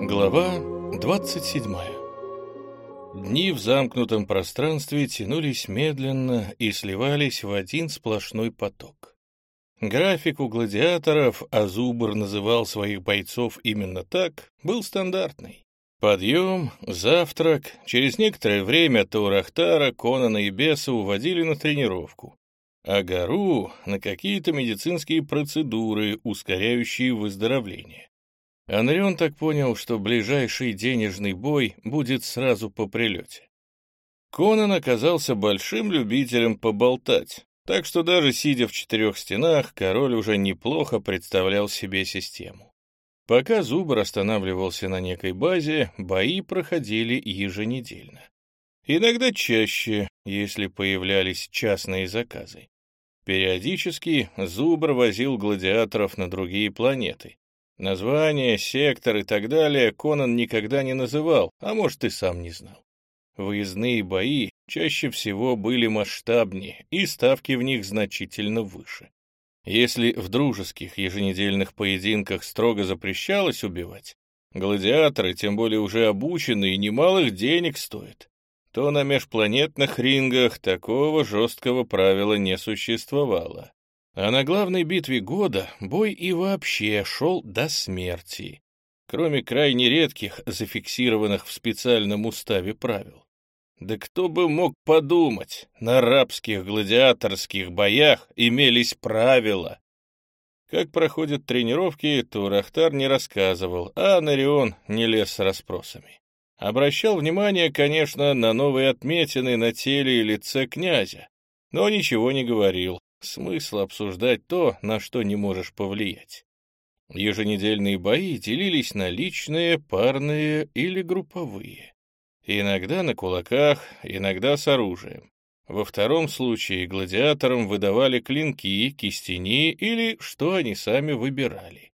Глава 27 Дни в замкнутом пространстве тянулись медленно и сливались в один сплошной поток. График у гладиаторов, а Зубр называл своих бойцов именно так, был стандартный. Подъем, завтрак, через некоторое время Таурахтара, Конана и Беса уводили на тренировку, а Гару — на какие-то медицинские процедуры, ускоряющие выздоровление. Анрион так понял, что ближайший денежный бой будет сразу по прилете. Конан оказался большим любителем поболтать, так что даже сидя в четырех стенах, король уже неплохо представлял себе систему. Пока Зубр останавливался на некой базе, бои проходили еженедельно. Иногда чаще, если появлялись частные заказы. Периодически Зубр возил гладиаторов на другие планеты. Названия, сектор и так далее Конан никогда не называл, а может и сам не знал. Выездные бои чаще всего были масштабнее, и ставки в них значительно выше. Если в дружеских еженедельных поединках строго запрещалось убивать, гладиаторы, тем более уже обученные, немалых денег стоят, то на межпланетных рингах такого жесткого правила не существовало. А на главной битве года бой и вообще шел до смерти, кроме крайне редких, зафиксированных в специальном уставе правил. Да кто бы мог подумать, на рабских гладиаторских боях имелись правила. Как проходят тренировки, Турахтар не рассказывал, а Нарион не лез с расспросами. Обращал внимание, конечно, на новые отметины на теле и лице князя, но ничего не говорил. Смысл обсуждать то, на что не можешь повлиять. Еженедельные бои делились на личные, парные или групповые. Иногда на кулаках, иногда с оружием. Во втором случае гладиаторам выдавали клинки, кистени или что они сами выбирали.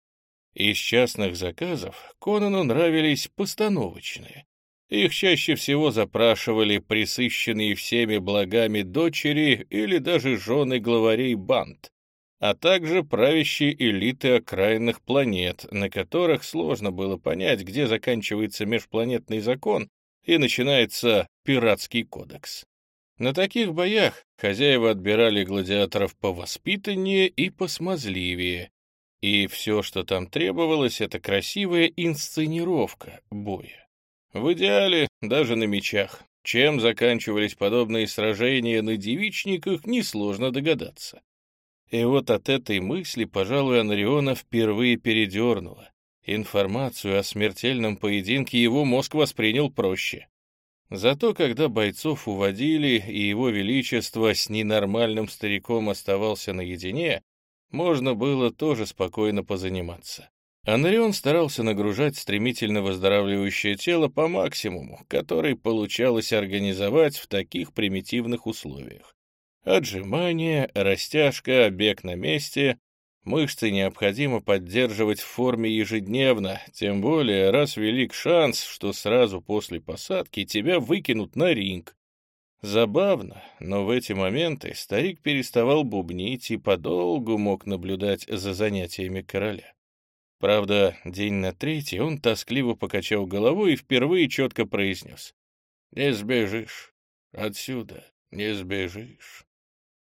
Из частных заказов Конану нравились постановочные. Их чаще всего запрашивали присыщенные всеми благами дочери или даже жены главарей банд, а также правящие элиты окраинных планет, на которых сложно было понять, где заканчивается межпланетный закон и начинается пиратский кодекс. На таких боях хозяева отбирали гладиаторов по воспитаннее и посмазливее, и все, что там требовалось, это красивая инсценировка боя. В идеале даже на мечах. Чем заканчивались подобные сражения на девичниках, несложно догадаться. И вот от этой мысли, пожалуй, Анриона впервые передернула. Информацию о смертельном поединке его мозг воспринял проще. Зато когда бойцов уводили, и его величество с ненормальным стариком оставался наедине, можно было тоже спокойно позаниматься. Анрион старался нагружать стремительно выздоравливающее тело по максимуму, который получалось организовать в таких примитивных условиях. Отжимания, растяжка, бег на месте, Мышцы необходимо поддерживать в форме ежедневно, тем более раз велик шанс, что сразу после посадки тебя выкинут на ринг. Забавно, но в эти моменты старик переставал бубнить и подолгу мог наблюдать за занятиями короля. Правда, день на третий он тоскливо покачал головой и впервые четко произнес. «Не сбежишь. Отсюда не сбежишь».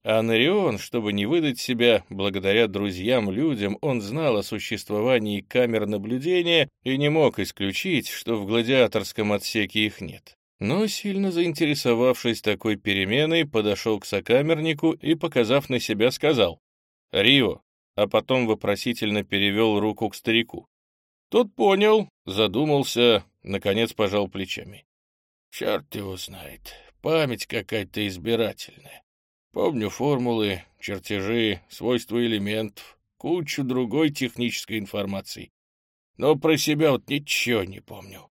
А Нарион, чтобы не выдать себя, благодаря друзьям-людям, он знал о существовании камер наблюдения и не мог исключить, что в гладиаторском отсеке их нет. Но, сильно заинтересовавшись такой переменой, подошел к сокамернику и, показав на себя, сказал «Рио», а потом вопросительно перевел руку к старику. Тот понял, задумался, наконец пожал плечами. «Черт его знает, память какая-то избирательная. Помню формулы, чертежи, свойства элементов, кучу другой технической информации. Но про себя вот ничего не помню.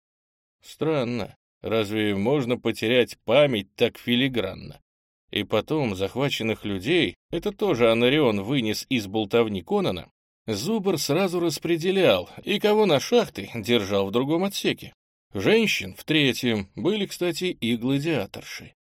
Странно. Разве можно потерять память так филигранно? И потом захваченных людей, это тоже Анарион вынес из болтовни Конана, Зубр сразу распределял, и кого на шахты держал в другом отсеке. Женщин в третьем, были, кстати, и гладиаторши.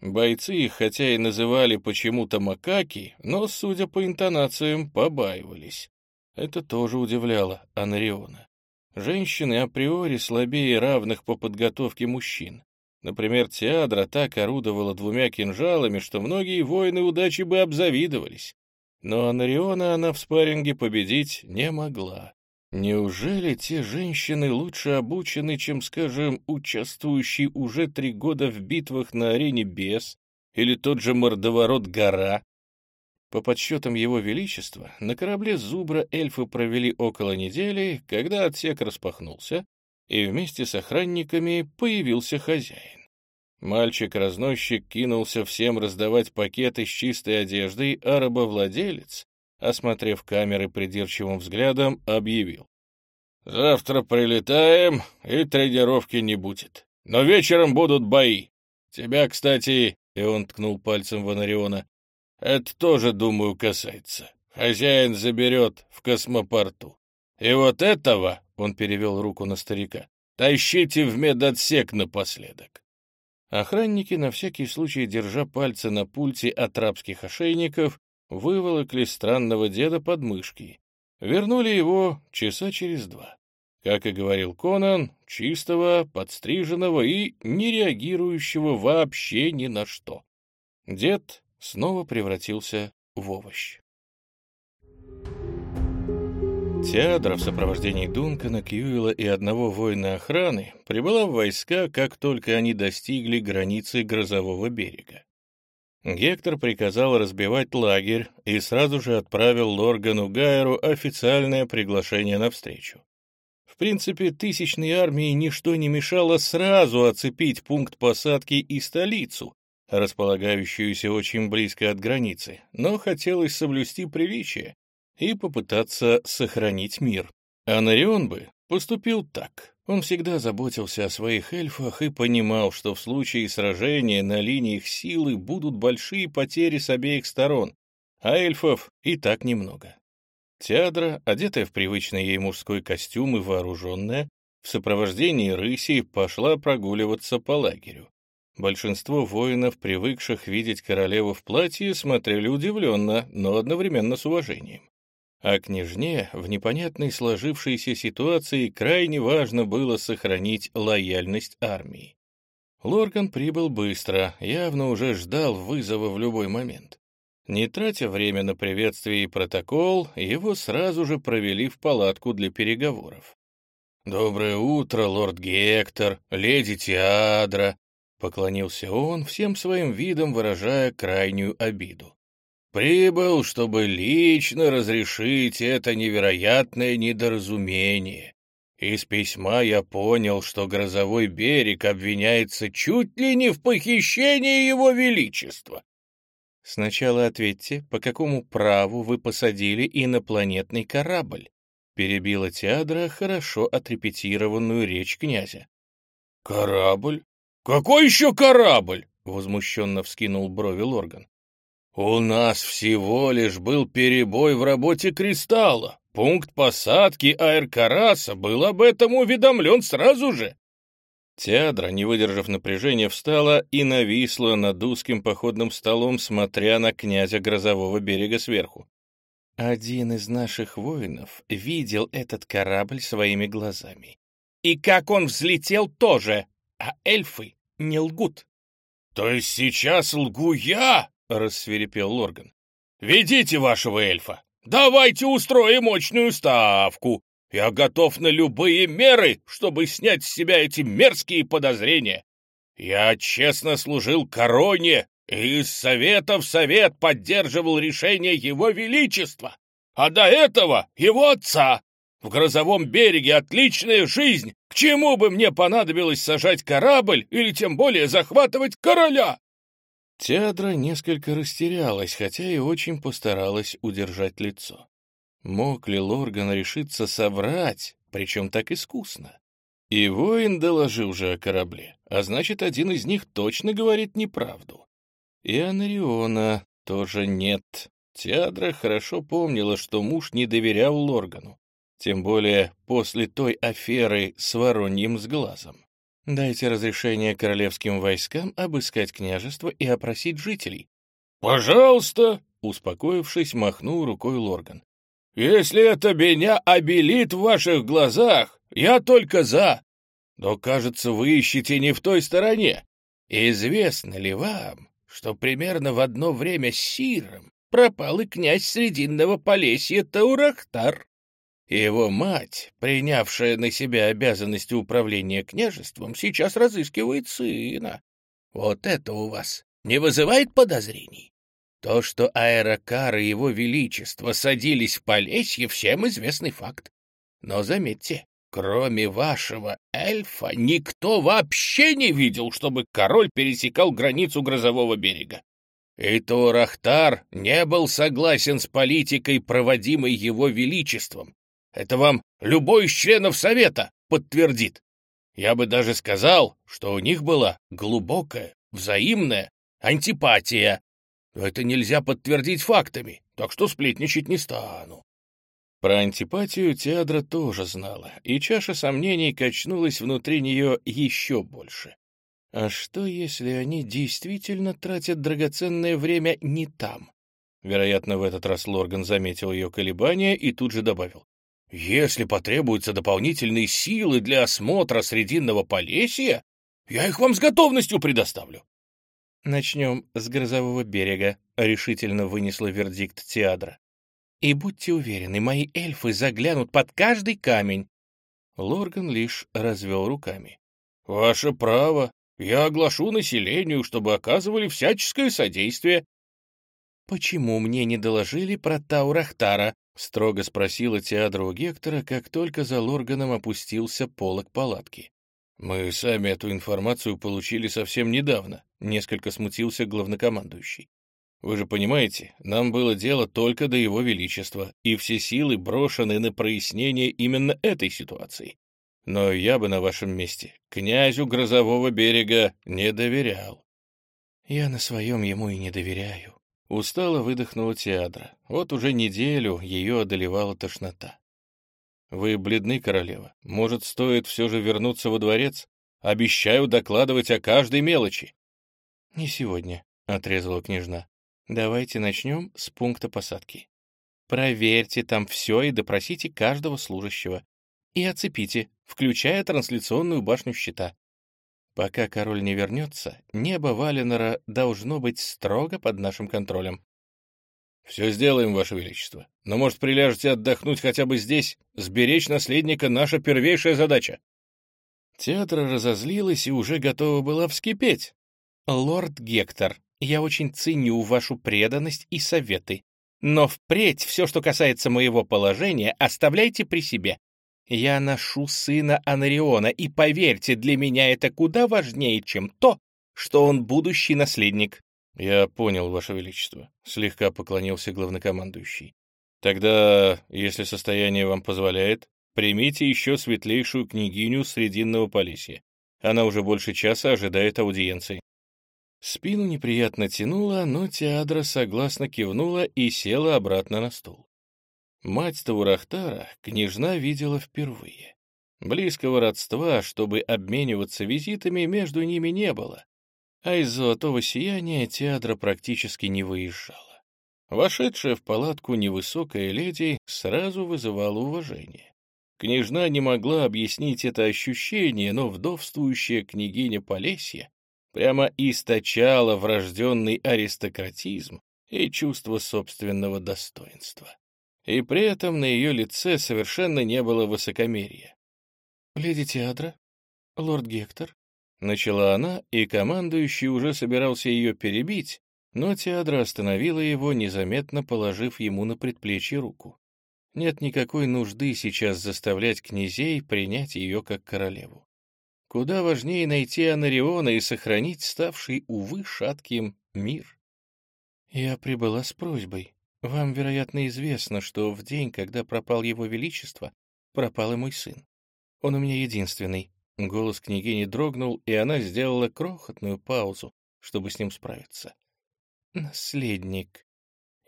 Бойцы их, хотя и называли почему-то макаки, но, судя по интонациям, побаивались. Это тоже удивляло Анариона. Женщины априори слабее равных по подготовке мужчин. Например, Теадра так орудовала двумя кинжалами, что многие воины удачи бы обзавидовались. Но Анариона она в спарринге победить не могла. Неужели те женщины лучше обучены, чем, скажем, участвующий уже три года в битвах на арене бес или тот же мордоворот гора? По подсчетам его величества, на корабле Зубра эльфы провели около недели, когда отсек распахнулся, и вместе с охранниками появился хозяин. Мальчик-разносчик кинулся всем раздавать пакеты с чистой одеждой, а рабовладелец, осмотрев камеры придирчивым взглядом, объявил. «Завтра прилетаем, и тренировки не будет. Но вечером будут бои. Тебя, кстати, — и он ткнул пальцем в Анариона, — это тоже, думаю, касается. Хозяин заберет в космопорту. И вот этого, — он перевел руку на старика, — тащите в медотсек напоследок. Охранники, на всякий случай держа пальцы на пульте от рабских ошейников, выволокли странного деда под мышки. Вернули его часа через два. Как и говорил Конан, чистого, подстриженного и не реагирующего вообще ни на что. Дед снова превратился в овощ. Теадра в сопровождении Дункана, Кьюила и одного воина охраны прибыла в войска, как только они достигли границы грозового берега. Гектор приказал разбивать лагерь и сразу же отправил Лоргану Гайеру официальное приглашение на встречу. В принципе, тысячной армии ничто не мешало сразу оцепить пункт посадки и столицу, располагающуюся очень близко от границы, но хотелось соблюсти приличие и попытаться сохранить мир. А Нарион бы поступил так. Он всегда заботился о своих эльфах и понимал, что в случае сражения на линиях силы будут большие потери с обеих сторон, а эльфов и так немного. Теадра, одетая в привычный ей мужской костюм и вооруженная, в сопровождении рыси пошла прогуливаться по лагерю. Большинство воинов, привыкших видеть королеву в платье, смотрели удивленно, но одновременно с уважением. А княжне в непонятной сложившейся ситуации крайне важно было сохранить лояльность армии. Лорган прибыл быстро, явно уже ждал вызова в любой момент. Не тратя время на приветствие и протокол, его сразу же провели в палатку для переговоров. «Доброе утро, лорд Гектор, леди Теадра!» — поклонился он, всем своим видом выражая крайнюю обиду. Прибыл, чтобы лично разрешить это невероятное недоразумение. Из письма я понял, что грозовой берег обвиняется чуть ли не в похищении его величества. Сначала ответьте, по какому праву вы посадили инопланетный корабль? Перебила Теадра хорошо отрепетированную речь князя. «Корабль? Какой еще корабль?» — возмущенно вскинул брови Лорган. «У нас всего лишь был перебой в работе кристалла. Пункт посадки Аэркараса был об этом уведомлен сразу же». Теадра, не выдержав напряжения, встала и нависла над узким походным столом, смотря на князя Грозового берега сверху. «Один из наших воинов видел этот корабль своими глазами. И как он взлетел тоже, а эльфы не лгут». «То есть сейчас лгу я?» — рассверепел Лорган. «Ведите вашего эльфа! Давайте устроим мощную ставку! Я готов на любые меры, чтобы снять с себя эти мерзкие подозрения! Я честно служил короне и из совета в совет поддерживал решение его величества, а до этого его отца. В грозовом береге отличная жизнь, к чему бы мне понадобилось сажать корабль или тем более захватывать короля?» Теадра несколько растерялась, хотя и очень постаралась удержать лицо. Мог ли Лорган решиться соврать, причем так искусно? И воин доложил же о корабле, а значит, один из них точно говорит неправду. И Анариона тоже нет. Теадра хорошо помнила, что муж не доверял Лоргану, тем более после той аферы с вороньим с глазом. Дайте разрешение королевским войскам обыскать княжество и опросить жителей. «Пожалуйста!» — успокоившись, махнул рукой Лорган. «Если это меня обелит в ваших глазах, Я только за. Но, кажется, вы ищете не в той стороне. Известно ли вам, что примерно в одно время с Сиром пропал и князь Срединного Полесья Таурахтар? Его мать, принявшая на себя обязанности управления княжеством, сейчас разыскивает сына. Вот это у вас не вызывает подозрений? То, что аэрокар и его величество садились в Полесье, всем известный факт. Но заметьте, кроме вашего эльфа, никто вообще не видел, чтобы король пересекал границу грозового берега. И Турахтар не был согласен с политикой, проводимой его величеством, это вам любой из членов Совета подтвердит. Я бы даже сказал, что у них была глубокая, взаимная антипатия. Но это нельзя подтвердить фактами, так что сплетничать не стану. Про антипатию Теадра тоже знала, и чаша сомнений качнулась внутри нее еще больше. А что, если они действительно тратят драгоценное время не там? Вероятно, в этот раз Лорган заметил ее колебания и тут же добавил. Если потребуются дополнительные силы для осмотра Срединного Полесья, я их вам с готовностью предоставлю. «Начнем с грозового берега», — решительно вынесла вердикт Теадра. «И будьте уверены, мои эльфы заглянут под каждый камень». Лорган лишь развел руками. «Ваше право. Я оглашу населению, чтобы оказывали всяческое содействие». «Почему мне не доложили про Таурахтара?» — строго спросила Теадра у Гектора, как только за Лорганом опустился полок палатки. «Мы сами эту информацию получили совсем недавно», — несколько смутился главнокомандующий. «Вы же понимаете, нам было дело только до его величества, и все силы брошены на прояснение именно этой ситуации. Но я бы на вашем месте князю Грозового берега не доверял». «Я на своем ему и не доверяю», Устало выдохнула Теадра. Вот уже неделю ее одолевала тошнота. «Вы бледны, королева. Может, стоит все же вернуться во дворец? Обещаю докладывать о каждой мелочи». «Не сегодня», — отрезала княжна. «Давайте начнем с пункта посадки. Проверьте там все и допросите каждого служащего. И оцепите, включая трансляционную башню щита. Пока король не вернется, небо Валенора должно быть строго под нашим контролем. «Все сделаем, Ваше Величество. Но, может, приляжете отдохнуть хотя бы здесь? Сберечь наследника — наша первейшая задача». Театр разозлилась и уже готова была вскипеть. «Лорд Гектор, я очень ценю вашу преданность и советы, но впредь все, что касается моего положения, оставляйте при себе. Я ношу сына Анариона, и поверьте, для меня это куда важнее, чем то, что он будущий наследник». «Я понял, Ваше Величество», — слегка поклонился главнокомандующий. «Тогда, если состояние вам позволяет, примите еще светлейшую княгиню Срединного Полесья. Она уже больше часа ожидает аудиенции». Спину неприятно тянуло, но Теадра согласно кивнула и села обратно на стул. Мать Таурахтара княжна видела впервые. Близкого родства, чтобы обмениваться визитами, между ними не было, а из золотого сияния театра практически не выезжала. Вошедшая в палатку невысокая леди сразу вызывала уважение. Княжна не могла объяснить это ощущение, но вдовствующая княгиня Полесья прямо источала врожденный аристократизм и чувство собственного достоинства и при этом на ее лице совершенно не было высокомерия. «Леди Театра? Лорд Гектор?» Начала она, и командующий уже собирался ее перебить, но Теадра остановила его, незаметно положив ему на предплечье руку. Нет никакой нужды сейчас заставлять князей принять ее как королеву. Куда важнее найти Анариона и сохранить ставший, увы, шатким мир. «Я прибыла с просьбой», вам, вероятно, известно, что в день, когда пропал его величество, пропал и мой сын. Он у меня единственный. Голос княгини дрогнул, и она сделала крохотную паузу, чтобы с ним справиться. Наследник.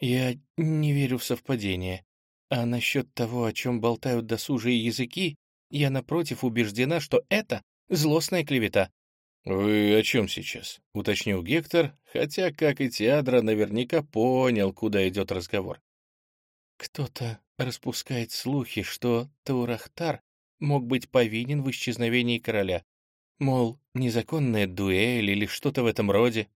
Я не верю в совпадение. А насчет того, о чем болтают досужие языки, я, напротив, убеждена, что это злостная клевета. «Вы о чем сейчас?» — уточнил Гектор, хотя, как и Теадра, наверняка понял, куда идет разговор. «Кто-то распускает слухи, что Таурахтар мог быть повинен в исчезновении короля. Мол, незаконная дуэль или что-то в этом роде.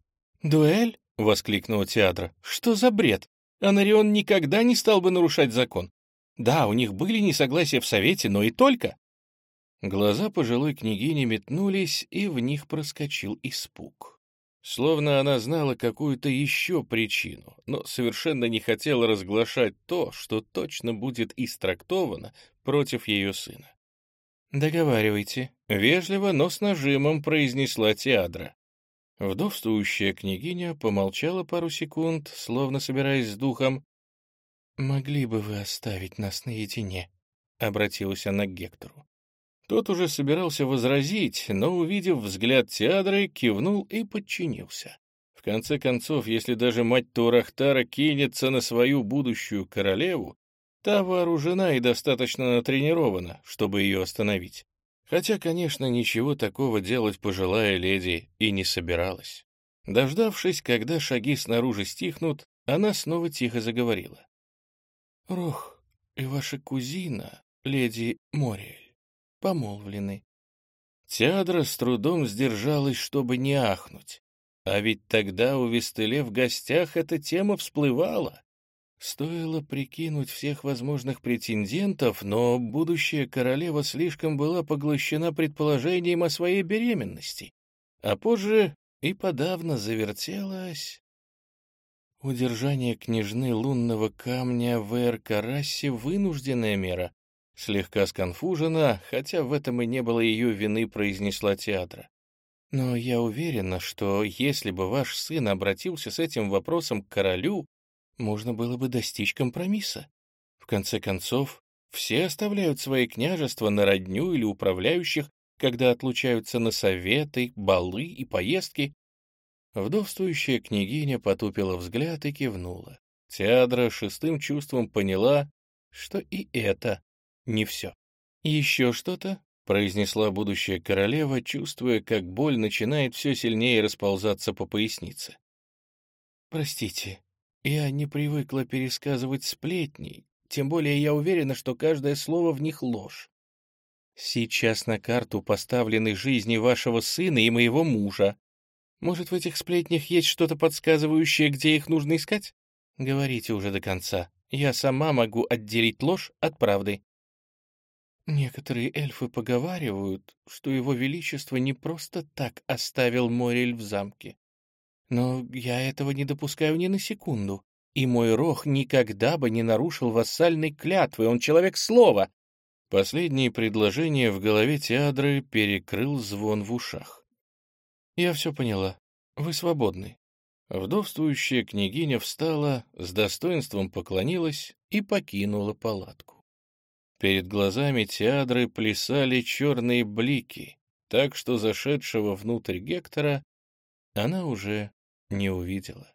«Дуэль?» — воскликнула Театра. «Что за бред? Анарион никогда не стал бы нарушать закон. Да, у них были несогласия в Совете, но и только». Глаза пожилой княгини метнулись, и в них проскочил испуг. Словно она знала какую-то еще причину, но совершенно не хотела разглашать то, что точно будет истрактовано против ее сына. «Договаривайте», — вежливо, но с нажимом произнесла Теадра. Вдовствующая княгиня помолчала пару секунд, словно собираясь с духом. «Могли бы вы оставить нас наедине?» — обратилась она к Гектору. Тот уже собирался возразить, но, увидев взгляд Теадры, кивнул и подчинился. В конце концов, если даже мать Турахтара кинется на свою будущую королеву, та вооружена и достаточно натренирована, чтобы ее остановить. Хотя, конечно, ничего такого делать пожилая леди и не собиралась. Дождавшись, когда шаги снаружи стихнут, она снова тихо заговорила. «Рох и ваша кузина, леди Мориэль, помолвлены. Теадра с трудом сдержалась, чтобы не ахнуть. А ведь тогда у Вестеле в гостях эта тема всплывала. Стоило прикинуть всех возможных претендентов, но будущая королева слишком была поглощена предположением о своей беременности, а позже и подавно завертелась. Удержание княжны лунного камня в Эр-Карасе — вынужденная мера, Слегка сконфужена, хотя в этом и не было ее вины, произнесла театра. Но я уверена, что если бы ваш сын обратился с этим вопросом к королю, можно было бы достичь компромисса. В конце концов, все оставляют свои княжества на родню или управляющих, когда отлучаются на советы, балы и поездки. Вдовствующая княгиня потупила взгляд и кивнула. Теадра шестым чувством поняла, что и это не все. «Еще что-то?» — произнесла будущая королева, чувствуя, как боль начинает все сильнее расползаться по пояснице. «Простите, я не привыкла пересказывать сплетни, тем более я уверена, что каждое слово в них ложь. Сейчас на карту поставлены жизни вашего сына и моего мужа. Может, в этих сплетнях есть что-то подсказывающее, где их нужно искать? Говорите уже до конца. Я сама могу отделить ложь от правды. Некоторые эльфы поговаривают, что его величество не просто так оставил Морель в замке. Но я этого не допускаю ни на секунду, и мой рох никогда бы не нарушил вассальной клятвы, он человек слова. Последнее предложение в голове Теадры перекрыл звон в ушах. Я все поняла. Вы свободны. Вдовствующая княгиня встала, с достоинством поклонилась и покинула палатку. Перед глазами Теадры плясали черные блики, так что зашедшего внутрь Гектора она уже не увидела.